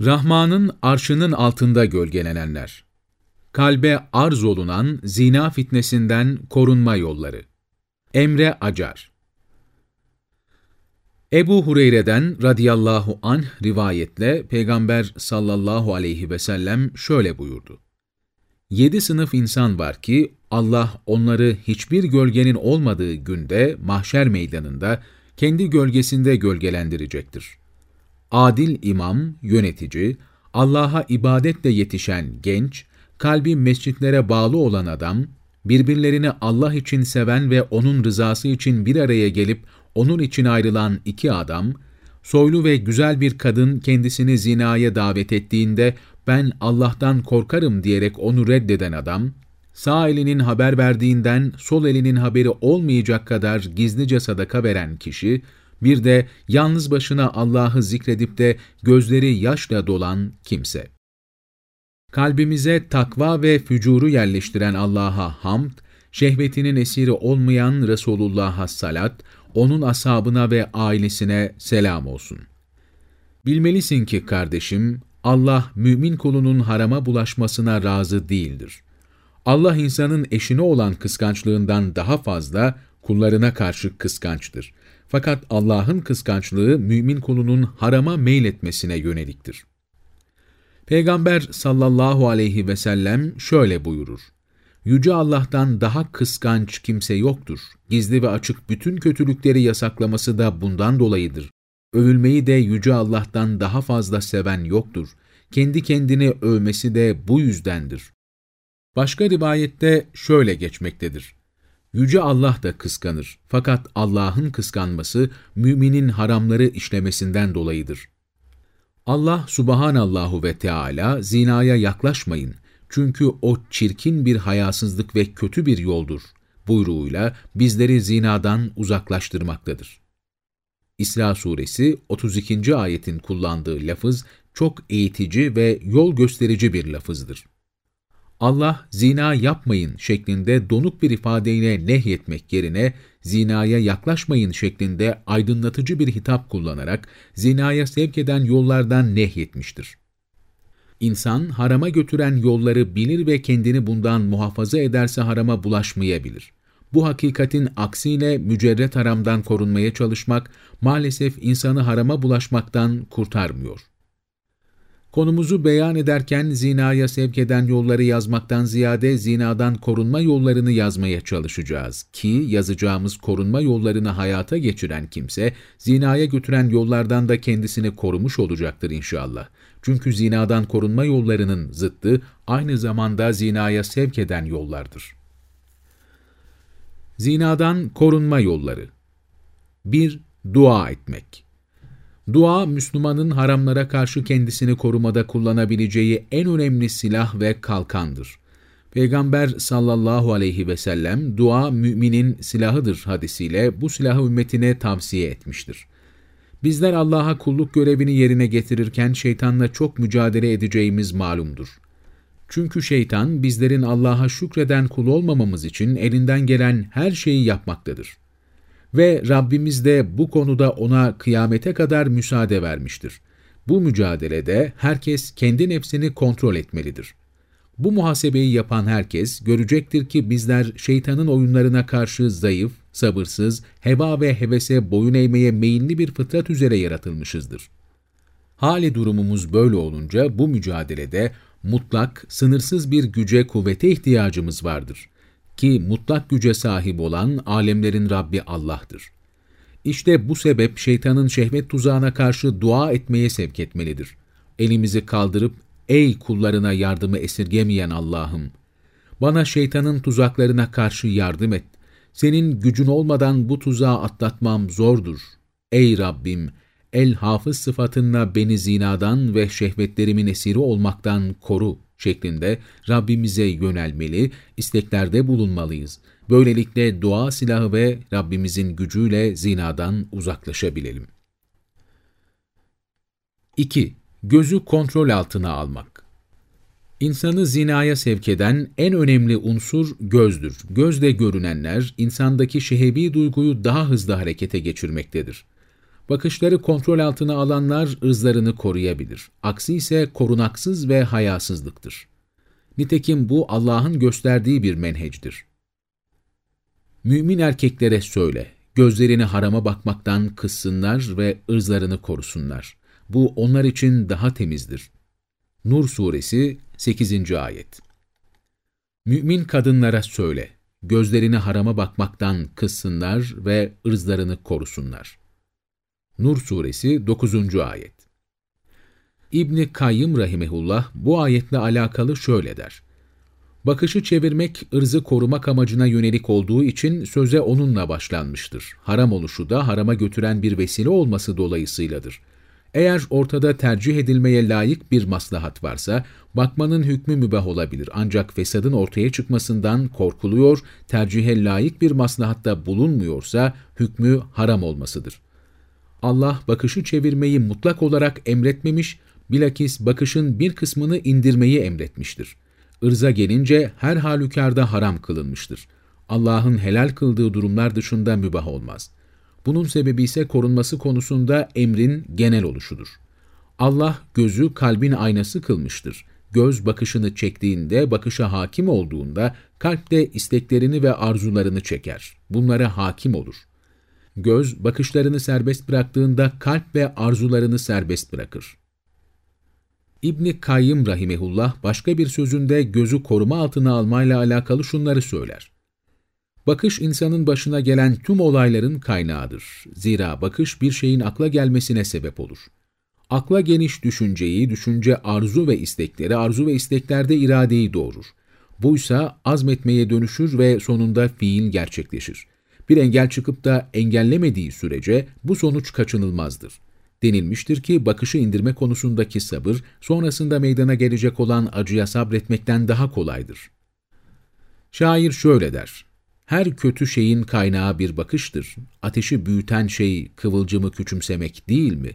Rahman'ın arşının altında gölgelenenler. Kalbe arz olunan zina fitnesinden korunma yolları. Emre Acar Ebu Hureyre'den radıyallahu anh rivayetle Peygamber sallallahu aleyhi ve sellem şöyle buyurdu. Yedi sınıf insan var ki Allah onları hiçbir gölgenin olmadığı günde mahşer meydanında kendi gölgesinde gölgelendirecektir. Adil imam, yönetici, Allah'a ibadetle yetişen genç, kalbi mescitlere bağlı olan adam, birbirlerini Allah için seven ve O'nun rızası için bir araya gelip onun için ayrılan iki adam, soylu ve güzel bir kadın kendisini zinaya davet ettiğinde ben Allah'tan korkarım diyerek onu reddeden adam, sağ elinin haber verdiğinden sol elinin haberi olmayacak kadar gizlice sadaka veren kişi, bir de yalnız başına Allah'ı zikredip de gözleri yaşla dolan kimse. Kalbimize takva ve fücuru yerleştiren Allah'a hamd, şehvetinin esiri olmayan Resulullah'a salat, onun ashabına ve ailesine selam olsun. Bilmelisin ki kardeşim, Allah mümin kulunun harama bulaşmasına razı değildir. Allah insanın eşine olan kıskançlığından daha fazla kullarına karşı kıskançtır. Fakat Allah'ın kıskançlığı mümin kulunun harama meyletmesine yöneliktir. Peygamber sallallahu aleyhi ve sellem şöyle buyurur. Yüce Allah'tan daha kıskanç kimse yoktur. Gizli ve açık bütün kötülükleri yasaklaması da bundan dolayıdır. Övülmeyi de Yüce Allah'tan daha fazla seven yoktur. Kendi kendini övmesi de bu yüzdendir. Başka rivayette şöyle geçmektedir. Yüce Allah da kıskanır. Fakat Allah'ın kıskanması müminin haramları işlemesinden dolayıdır. Allah subhanallahu ve Teala zinaya yaklaşmayın çünkü o çirkin bir hayasızlık ve kötü bir yoldur buyruğuyla bizleri zinadan uzaklaştırmaktadır. İsra suresi 32. ayetin kullandığı lafız çok eğitici ve yol gösterici bir lafızdır. Allah zina yapmayın şeklinde donuk bir ifadeyle nehyetmek yerine zinaya yaklaşmayın şeklinde aydınlatıcı bir hitap kullanarak zinaya sevk eden yollardan nehyetmiştir. İnsan harama götüren yolları bilir ve kendini bundan muhafaza ederse harama bulaşmayabilir. Bu hakikatin aksiyle mücerret haramdan korunmaya çalışmak maalesef insanı harama bulaşmaktan kurtarmıyor. Konumuzu beyan ederken zinaya sevk eden yolları yazmaktan ziyade zinadan korunma yollarını yazmaya çalışacağız ki yazacağımız korunma yollarını hayata geçiren kimse zinaya götüren yollardan da kendisini korumuş olacaktır inşallah. Çünkü zinadan korunma yollarının zıttı aynı zamanda zinaya sevk eden yollardır. Zinadan korunma yolları 1. Dua etmek Dua, Müslümanın haramlara karşı kendisini korumada kullanabileceği en önemli silah ve kalkandır. Peygamber sallallahu aleyhi ve sellem, dua müminin silahıdır hadisiyle bu silahı ümmetine tavsiye etmiştir. Bizler Allah'a kulluk görevini yerine getirirken şeytanla çok mücadele edeceğimiz malumdur. Çünkü şeytan bizlerin Allah'a şükreden kul olmamamız için elinden gelen her şeyi yapmaktadır. Ve Rabbimiz de bu konuda ona kıyamete kadar müsaade vermiştir. Bu mücadelede herkes kendi nefsini kontrol etmelidir. Bu muhasebeyi yapan herkes görecektir ki bizler şeytanın oyunlarına karşı zayıf, sabırsız, heva ve hevese boyun eğmeye meyilli bir fıtrat üzere yaratılmışızdır. Hali durumumuz böyle olunca bu mücadelede mutlak, sınırsız bir güce, kuvvete ihtiyacımız vardır. Ki mutlak güce sahip olan alemlerin Rabbi Allah'tır. İşte bu sebep şeytanın şehvet tuzağına karşı dua etmeye sevk etmelidir. Elimizi kaldırıp, ey kullarına yardımı esirgemeyen Allah'ım! Bana şeytanın tuzaklarına karşı yardım et. Senin gücün olmadan bu tuzağı atlatmam zordur. Ey Rabbim! El-Hafız sıfatınla beni zinadan ve şehvetlerimin esiri olmaktan koru şeklinde Rabbimize yönelmeli, isteklerde bulunmalıyız. Böylelikle dua silahı ve Rabbimizin gücüyle zinadan uzaklaşabilelim. 2. Gözü kontrol altına almak İnsanı zinaya sevk eden en önemli unsur gözdür. Gözle görünenler, insandaki şehebi duyguyu daha hızlı harekete geçirmektedir. Bakışları kontrol altına alanlar ırzlarını koruyabilir. Aksi ise korunaksız ve hayasızlıktır. Nitekim bu Allah'ın gösterdiği bir menhecdir. Mümin erkeklere söyle, gözlerini harama bakmaktan kıssınlar ve ırzlarını korusunlar. Bu onlar için daha temizdir. Nur Suresi 8. Ayet Mümin kadınlara söyle, gözlerini harama bakmaktan kıssınlar ve ırzlarını korusunlar. Nur Suresi 9. Ayet İbni Kayyım Rahimehullah bu ayetle alakalı şöyle der. Bakışı çevirmek, ırzı korumak amacına yönelik olduğu için söze onunla başlanmıştır. Haram oluşu da harama götüren bir vesile olması dolayısıyladır. Eğer ortada tercih edilmeye layık bir maslahat varsa, bakmanın hükmü mübah olabilir. Ancak fesadın ortaya çıkmasından korkuluyor, tercihe layık bir maslahatta bulunmuyorsa, hükmü haram olmasıdır. Allah bakışı çevirmeyi mutlak olarak emretmemiş, bilakis bakışın bir kısmını indirmeyi emretmiştir. Irza gelince her halükarda haram kılınmıştır. Allah'ın helal kıldığı durumlar dışında mübah olmaz. Bunun sebebi ise korunması konusunda emrin genel oluşudur. Allah gözü kalbin aynası kılmıştır. Göz bakışını çektiğinde, bakışa hakim olduğunda kalp de isteklerini ve arzularını çeker. Bunlara hakim olur. Göz bakışlarını serbest bıraktığında kalp ve arzularını serbest bırakır. İbni Kayyım Rahimehullah başka bir sözünde gözü koruma altına almayla alakalı şunları söyler. Bakış insanın başına gelen tüm olayların kaynağıdır. Zira bakış bir şeyin akla gelmesine sebep olur. Akla geniş düşünceyi, düşünce arzu ve istekleri, arzu ve isteklerde iradeyi doğurur. Buysa azmetmeye dönüşür ve sonunda fiil gerçekleşir. Bir engel çıkıp da engellemediği sürece bu sonuç kaçınılmazdır. Denilmiştir ki bakışı indirme konusundaki sabır, sonrasında meydana gelecek olan acıya sabretmekten daha kolaydır. Şair şöyle der, her kötü şeyin kaynağı bir bakıştır. Ateşi büyüten şey kıvılcımı küçümsemek değil mi?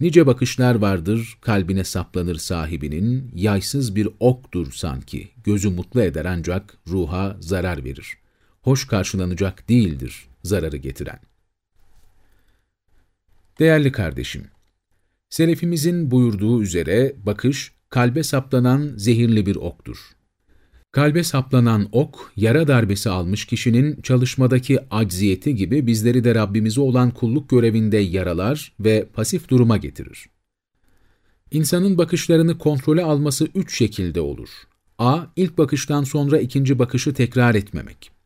Nice bakışlar vardır, kalbine saplanır sahibinin, yaysız bir oktur sanki, gözü mutlu eder ancak ruha zarar verir. Hoş karşılanacak değildir zararı getiren. Değerli kardeşim, Selefimizin buyurduğu üzere bakış, kalbe saplanan zehirli bir oktur. Kalbe saplanan ok, yara darbesi almış kişinin çalışmadaki acziyeti gibi bizleri de Rabbimize olan kulluk görevinde yaralar ve pasif duruma getirir. İnsanın bakışlarını kontrole alması üç şekilde olur. A. İlk bakıştan sonra ikinci bakışı tekrar etmemek.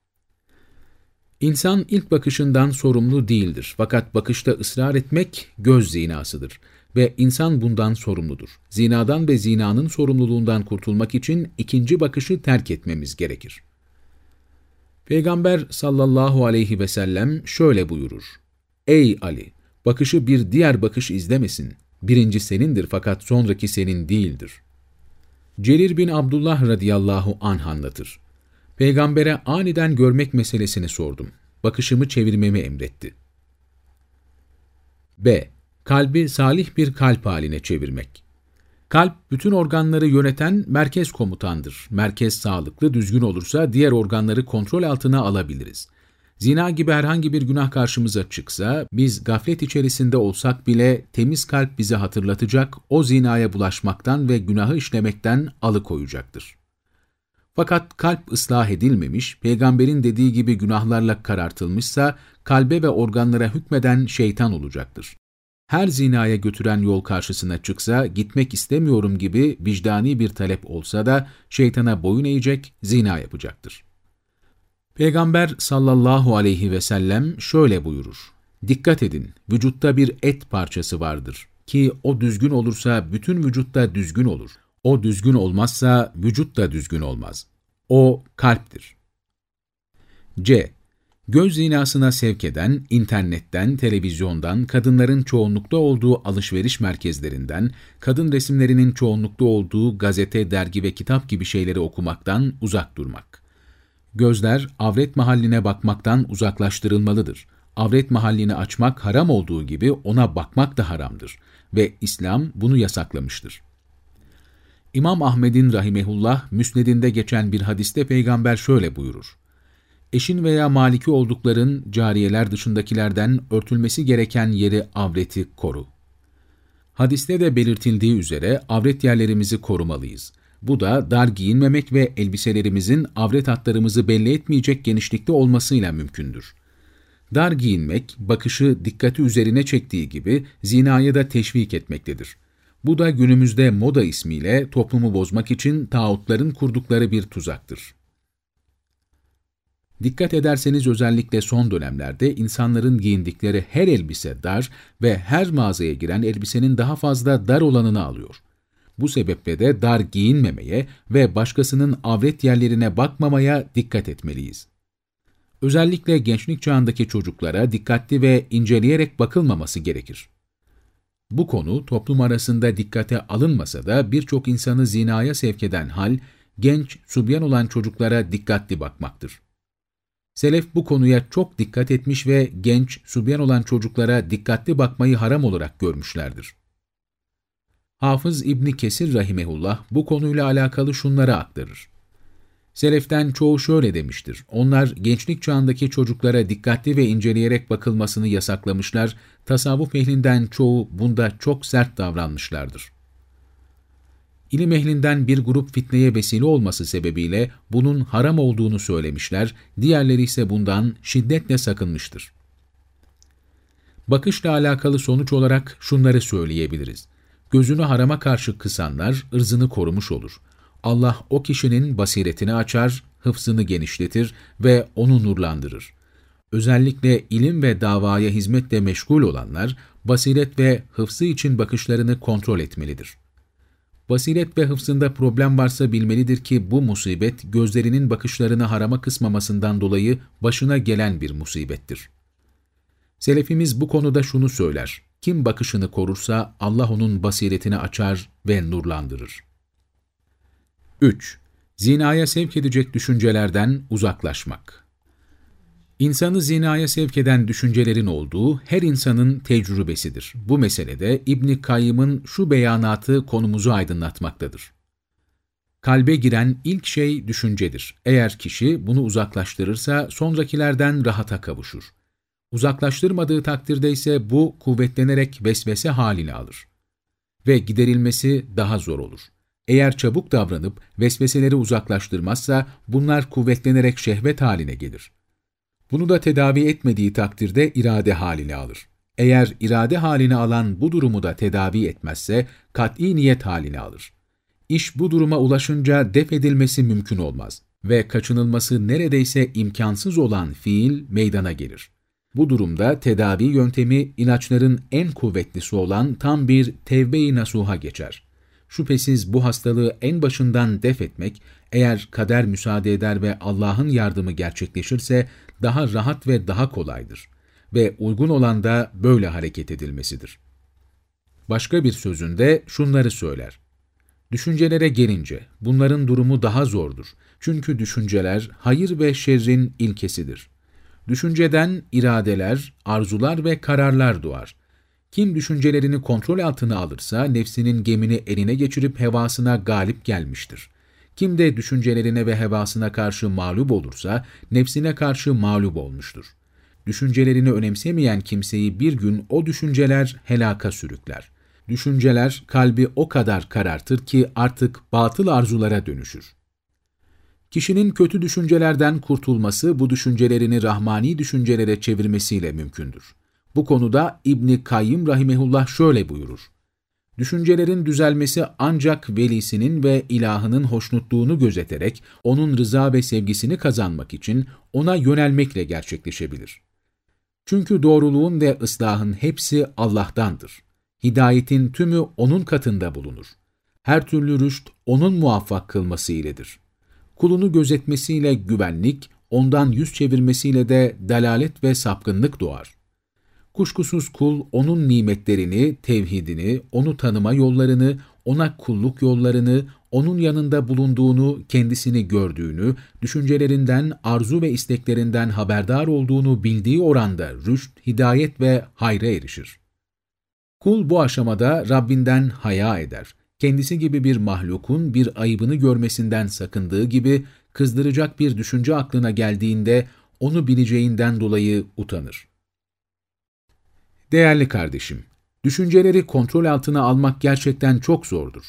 İnsan ilk bakışından sorumlu değildir. Fakat bakışta ısrar etmek göz zinasıdır ve insan bundan sorumludur. Zinadan ve zinanın sorumluluğundan kurtulmak için ikinci bakışı terk etmemiz gerekir. Peygamber sallallahu aleyhi ve sellem şöyle buyurur. Ey Ali! Bakışı bir diğer bakış izlemesin. Birinci senindir fakat sonraki senin değildir. Cerir bin Abdullah radıyallahu anh anlatır. Peygambere aniden görmek meselesini sordum. Bakışımı çevirmemi emretti. B. Kalbi salih bir kalp haline çevirmek. Kalp, bütün organları yöneten merkez komutandır. Merkez sağlıklı, düzgün olursa diğer organları kontrol altına alabiliriz. Zina gibi herhangi bir günah karşımıza çıksa, biz gaflet içerisinde olsak bile temiz kalp bize hatırlatacak, o zinaya bulaşmaktan ve günahı işlemekten alıkoyacaktır. Fakat kalp ıslah edilmemiş, peygamberin dediği gibi günahlarla karartılmışsa, kalbe ve organlara hükmeden şeytan olacaktır. Her zinaya götüren yol karşısına çıksa, gitmek istemiyorum gibi vicdani bir talep olsa da, şeytana boyun eğecek, zina yapacaktır. Peygamber sallallahu aleyhi ve sellem şöyle buyurur. Dikkat edin, vücutta bir et parçası vardır ki o düzgün olursa bütün vücutta düzgün olur. O düzgün olmazsa vücut da düzgün olmaz. O kalptir. C. Göz zinasına sevk eden, internetten, televizyondan, kadınların çoğunlukta olduğu alışveriş merkezlerinden, kadın resimlerinin çoğunlukta olduğu gazete, dergi ve kitap gibi şeyleri okumaktan uzak durmak. Gözler, avret mahalline bakmaktan uzaklaştırılmalıdır. Avret mahallini açmak haram olduğu gibi ona bakmak da haramdır ve İslam bunu yasaklamıştır. İmam Ahmed'in rahimehullah müsnedinde geçen bir hadiste peygamber şöyle buyurur. Eşin veya maliki oldukların cariyeler dışındakilerden örtülmesi gereken yeri avreti koru. Hadiste de belirtildiği üzere avret yerlerimizi korumalıyız. Bu da dar giyinmemek ve elbiselerimizin avret hatlarımızı belli etmeyecek genişlikte olmasıyla mümkündür. Dar giyinmek, bakışı dikkati üzerine çektiği gibi zinayı da teşvik etmektedir. Bu da günümüzde moda ismiyle toplumu bozmak için tağutların kurdukları bir tuzaktır. Dikkat ederseniz özellikle son dönemlerde insanların giyindikleri her elbise dar ve her mağazaya giren elbisenin daha fazla dar olanını alıyor. Bu sebeple de dar giyinmemeye ve başkasının avret yerlerine bakmamaya dikkat etmeliyiz. Özellikle gençlik çağındaki çocuklara dikkatli ve inceleyerek bakılmaması gerekir. Bu konu toplum arasında dikkate alınmasa da birçok insanı zinaya sevk eden hal, genç, subyan olan çocuklara dikkatli bakmaktır. Selef bu konuya çok dikkat etmiş ve genç, subyan olan çocuklara dikkatli bakmayı haram olarak görmüşlerdir. Hafız İbni Kesir Rahimehullah bu konuyla alakalı şunları aktarır. Seleften çoğu şöyle demiştir. Onlar gençlik çağındaki çocuklara dikkatli ve inceleyerek bakılmasını yasaklamışlar, tasavvuf ehlinden çoğu bunda çok sert davranmışlardır. İlim ehlinden bir grup fitneye vesile olması sebebiyle bunun haram olduğunu söylemişler, diğerleri ise bundan şiddetle sakınmıştır. Bakışla alakalı sonuç olarak şunları söyleyebiliriz. Gözünü harama karşı kısanlar ırzını korumuş olur. Allah o kişinin basiretini açar, hıfzını genişletir ve onu nurlandırır. Özellikle ilim ve davaya hizmetle meşgul olanlar, basiret ve hıfzı için bakışlarını kontrol etmelidir. Basiret ve hıfzında problem varsa bilmelidir ki bu musibet gözlerinin bakışlarını harama kısmamasından dolayı başına gelen bir musibettir. Selefimiz bu konuda şunu söyler, kim bakışını korursa Allah onun basiretini açar ve nurlandırır. 3. Zinaya sevk edecek düşüncelerden uzaklaşmak. İnsanı zinaya sevk eden düşüncelerin olduğu her insanın tecrübesidir. Bu meselede İbni Kayyım'ın şu beyanatı konumuzu aydınlatmaktadır. Kalbe giren ilk şey düşüncedir. Eğer kişi bunu uzaklaştırırsa sonrakilerden rahata kavuşur. Uzaklaştırmadığı takdirde ise bu kuvvetlenerek vesvese halini alır. Ve giderilmesi daha zor olur. Eğer çabuk davranıp vesveseleri uzaklaştırmazsa bunlar kuvvetlenerek şehvet haline gelir. Bunu da tedavi etmediği takdirde irade halini alır. Eğer irade halini alan bu durumu da tedavi etmezse kat'i niyet halini alır. İş bu duruma ulaşınca def edilmesi mümkün olmaz ve kaçınılması neredeyse imkansız olan fiil meydana gelir. Bu durumda tedavi yöntemi inançların en kuvvetlisi olan tam bir tevbe-i nasuha geçer. Şüphesiz bu hastalığı en başından def etmek, eğer kader müsaade eder ve Allah'ın yardımı gerçekleşirse daha rahat ve daha kolaydır. Ve uygun olan da böyle hareket edilmesidir. Başka bir sözünde şunları söyler. Düşüncelere gelince bunların durumu daha zordur. Çünkü düşünceler hayır ve şerrin ilkesidir. Düşünceden iradeler, arzular ve kararlar doğar. Kim düşüncelerini kontrol altına alırsa nefsinin gemini eline geçirip hevasına galip gelmiştir. Kim de düşüncelerine ve hevasına karşı mağlup olursa nefsine karşı mağlup olmuştur. Düşüncelerini önemsemeyen kimseyi bir gün o düşünceler helaka sürükler. Düşünceler kalbi o kadar karartır ki artık batıl arzulara dönüşür. Kişinin kötü düşüncelerden kurtulması bu düşüncelerini rahmani düşüncelere çevirmesiyle mümkündür. Bu konuda İbni Kayyım Rahimehullah şöyle buyurur. Düşüncelerin düzelmesi ancak velisinin ve ilahının hoşnutluğunu gözeterek onun rıza ve sevgisini kazanmak için ona yönelmekle gerçekleşebilir. Çünkü doğruluğun ve ıslahın hepsi Allah'tandır. Hidayetin tümü O'nun katında bulunur. Her türlü rüşt O'nun muvaffak kılması iledir. Kulunu gözetmesiyle güvenlik, ondan yüz çevirmesiyle de dalalet ve sapkınlık doğar. Kuşkusuz kul onun nimetlerini, tevhidini, onu tanıma yollarını, ona kulluk yollarını, onun yanında bulunduğunu, kendisini gördüğünü, düşüncelerinden, arzu ve isteklerinden haberdar olduğunu bildiği oranda rüşt, hidayet ve hayra erişir. Kul bu aşamada Rabbinden haya eder. kendisi gibi bir mahlukun bir ayıbını görmesinden sakındığı gibi, kızdıracak bir düşünce aklına geldiğinde onu bileceğinden dolayı utanır. Değerli kardeşim, düşünceleri kontrol altına almak gerçekten çok zordur.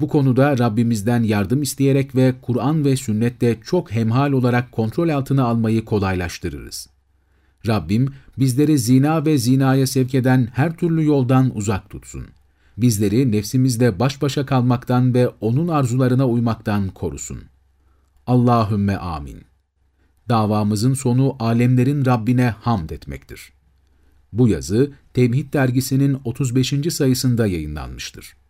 Bu konuda Rabbimizden yardım isteyerek ve Kur'an ve sünnette çok hemhal olarak kontrol altına almayı kolaylaştırırız. Rabbim bizleri zina ve zinaya sevk eden her türlü yoldan uzak tutsun. Bizleri nefsimizle baş başa kalmaktan ve onun arzularına uymaktan korusun. Allahümme amin. Davamızın sonu alemlerin Rabbine hamd etmektir. Bu yazı Tevhid dergisinin 35. sayısında yayınlanmıştır.